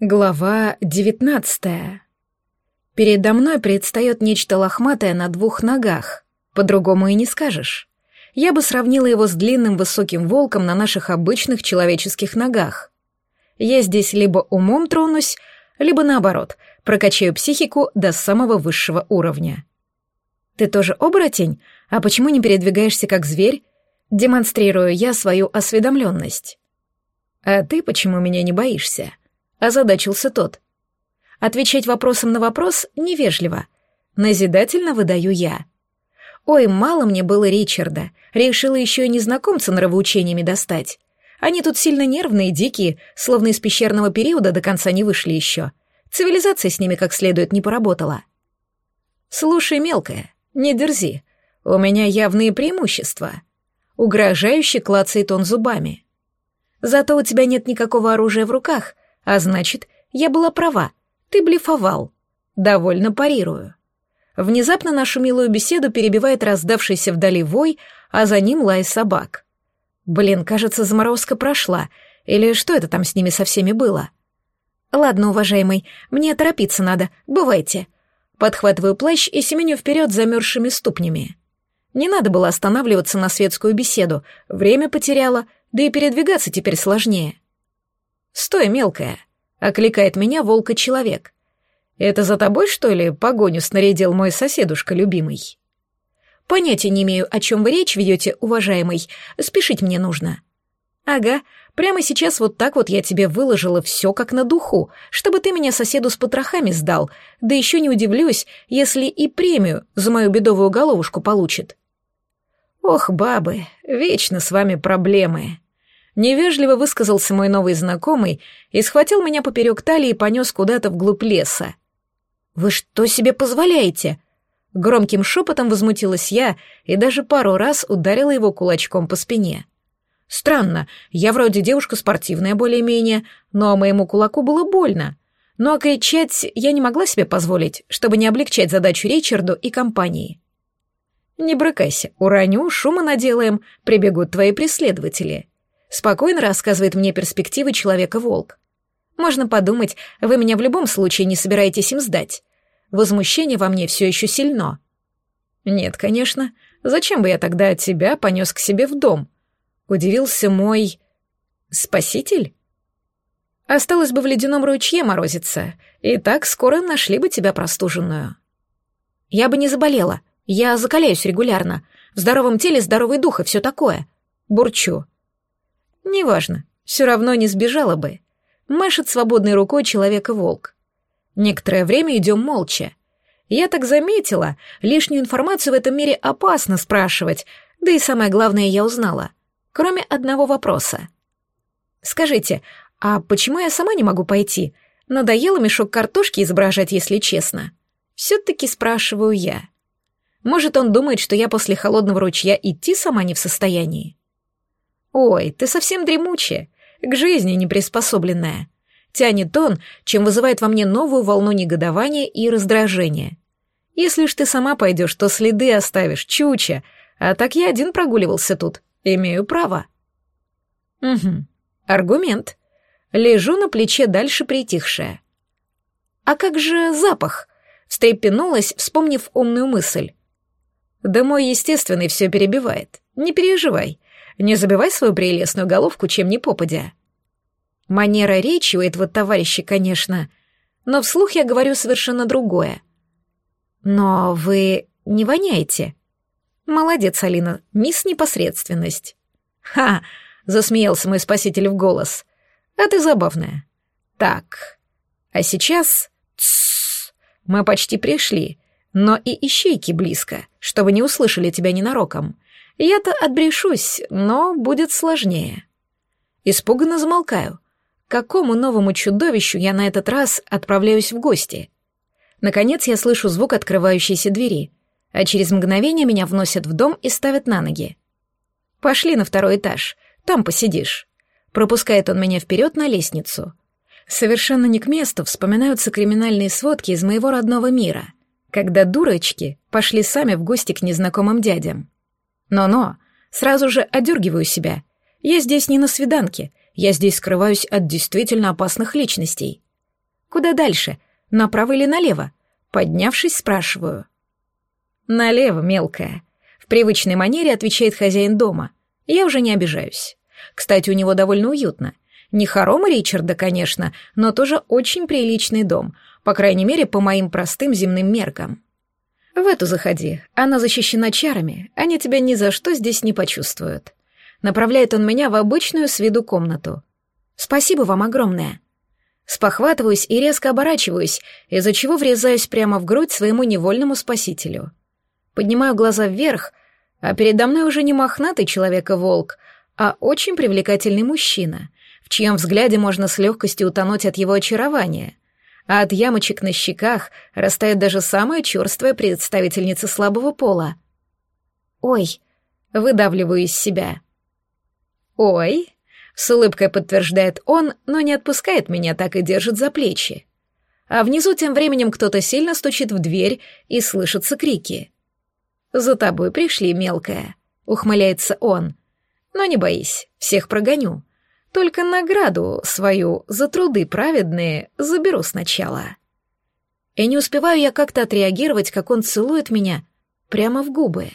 Глава девятнадцатая. Передо мной предстает нечто лохматое на двух ногах. По-другому и не скажешь. Я бы сравнила его с длинным высоким волком на наших обычных человеческих ногах. Я здесь либо умом тронусь, либо наоборот, прокачаю психику до самого высшего уровня. Ты тоже оборотень? А почему не передвигаешься как зверь? Демонстрирую я свою осведомленность. А ты почему меня не боишься? Озадачился тот. Отвечать вопросом на вопрос невежливо. Назидательно выдаю я. Ой, мало мне было Ричарда. Решила еще и незнакомца нравоучениями достать. Они тут сильно нервные, дикие, словно из пещерного периода до конца не вышли еще. Цивилизация с ними как следует не поработала. Слушай, мелкая, не дерзи. У меня явные преимущества. Угрожающе клацает он зубами. Зато у тебя нет никакого оружия в руках, а значит, я была права. Ты блефовал. Довольно парирую. Внезапно нашу милую беседу перебивает раздавшийся вдали вой, а за ним лай собак. Блин, кажется, заморозка прошла. Или что это там с ними со всеми было? Ладно, уважаемый, мне торопиться надо. Бывайте. Подхватываю плащ и семеню вперед замерзшими ступнями. Не надо было останавливаться на светскую беседу. Время потеряла, да и передвигаться теперь сложнее. «Стой, мелкая!» — окликает меня волка-человек. «Это за тобой, что ли, погоню снарядил мой соседушка любимый?» «Понятия не имею, о чем вы речь ведете, уважаемый. Спешить мне нужно». «Ага, прямо сейчас вот так вот я тебе выложила все как на духу, чтобы ты меня соседу с потрохами сдал, да еще не удивлюсь, если и премию за мою бедовую головушку получит». «Ох, бабы, вечно с вами проблемы», Невежливо высказался мой новый знакомый и схватил меня поперек талии и понес куда-то вглубь леса. «Вы что себе позволяете?» Громким шепотом возмутилась я и даже пару раз ударила его кулачком по спине. Странно, я вроде девушка спортивная более-менее, но моему кулаку было больно. Но а кричать я не могла себе позволить, чтобы не облегчать задачу Ричарду и компании. «Не брыкайся, уроню, шума наделаем, прибегут твои преследователи», Спокойно рассказывает мне перспективы человека-волк. Можно подумать, вы меня в любом случае не собираетесь им сдать. Возмущение во мне все еще сильно. Нет, конечно. Зачем бы я тогда от тебя понес к себе в дом? Удивился мой... спаситель? Осталось бы в ледяном ручье морозиться, и так скоро нашли бы тебя простуженную. Я бы не заболела. Я закаляюсь регулярно. В здоровом теле здоровый дух и все такое. Бурчу. Неважно, все равно не сбежала бы. Машет свободной рукой человека-волк. Некоторое время идем молча. Я так заметила, лишнюю информацию в этом мире опасно спрашивать, да и самое главное я узнала. Кроме одного вопроса. «Скажите, а почему я сама не могу пойти? Надоело мешок картошки изображать, если честно?» Все-таки спрашиваю я. Может, он думает, что я после холодного ручья идти сама не в состоянии? «Ой, ты совсем дремучая, к жизни не приспособленная». Тянет он, чем вызывает во мне новую волну негодования и раздражения. «Если ж ты сама пойдешь, то следы оставишь, чуча, а так я один прогуливался тут, имею право». «Угу, аргумент». Лежу на плече дальше притихшая. «А как же запах?» — встрепенулась, вспомнив умную мысль. «Да мой естественный все перебивает. Не переживай. Не забивай свою прелестную головку чем ни попадя. Манера речи у этого товарища, конечно, но вслух я говорю совершенно другое. Но вы не воняете. Молодец, Алина, мисс непосредственность. Ха, засмеялся мой спаситель в голос. А ты забавная. Так, а сейчас... Тссс, мы почти пришли, но и ищейки близко, чтобы не услышали тебя ненароком. Я-то отбрешусь, но будет сложнее. Испуганно замолкаю. К какому новому чудовищу я на этот раз отправляюсь в гости? Наконец я слышу звук открывающейся двери, а через мгновение меня вносят в дом и ставят на ноги. «Пошли на второй этаж, там посидишь». Пропускает он меня вперед на лестницу. Совершенно не к месту вспоминаются криминальные сводки из моего родного мира, когда дурочки пошли сами в гости к незнакомым дядям. Но-но, сразу же одергиваю себя. Я здесь не на свиданке, я здесь скрываюсь от действительно опасных личностей. Куда дальше? Направо или налево? Поднявшись, спрашиваю. Налево, мелкая. В привычной манере отвечает хозяин дома. Я уже не обижаюсь. Кстати, у него довольно уютно. Не хорома Ричарда, конечно, но тоже очень приличный дом, по крайней мере, по моим простым земным меркам. В эту заходи, она защищена чарами, они тебя ни за что здесь не почувствуют. Направляет он меня в обычную с виду комнату. Спасибо вам огромное. Спохватываюсь и резко оборачиваюсь, из-за чего врезаюсь прямо в грудь своему невольному спасителю. Поднимаю глаза вверх, а передо мной уже не мохнатый человека-волк, а очень привлекательный мужчина, в чьем взгляде можно с легкостью утонуть от его очарования, а от ямочек на щеках растает даже самая черствая представительница слабого пола. «Ой», — выдавливаю из себя. «Ой», — с улыбкой подтверждает он, но не отпускает меня, так и держит за плечи. А внизу тем временем кто-то сильно стучит в дверь и слышатся крики. «За тобой пришли, мелкая», — ухмыляется он. «Но не боись, всех прогоню. Только награду свою за труды праведные заберу сначала». И не успеваю я как-то отреагировать, как он целует меня прямо в губы.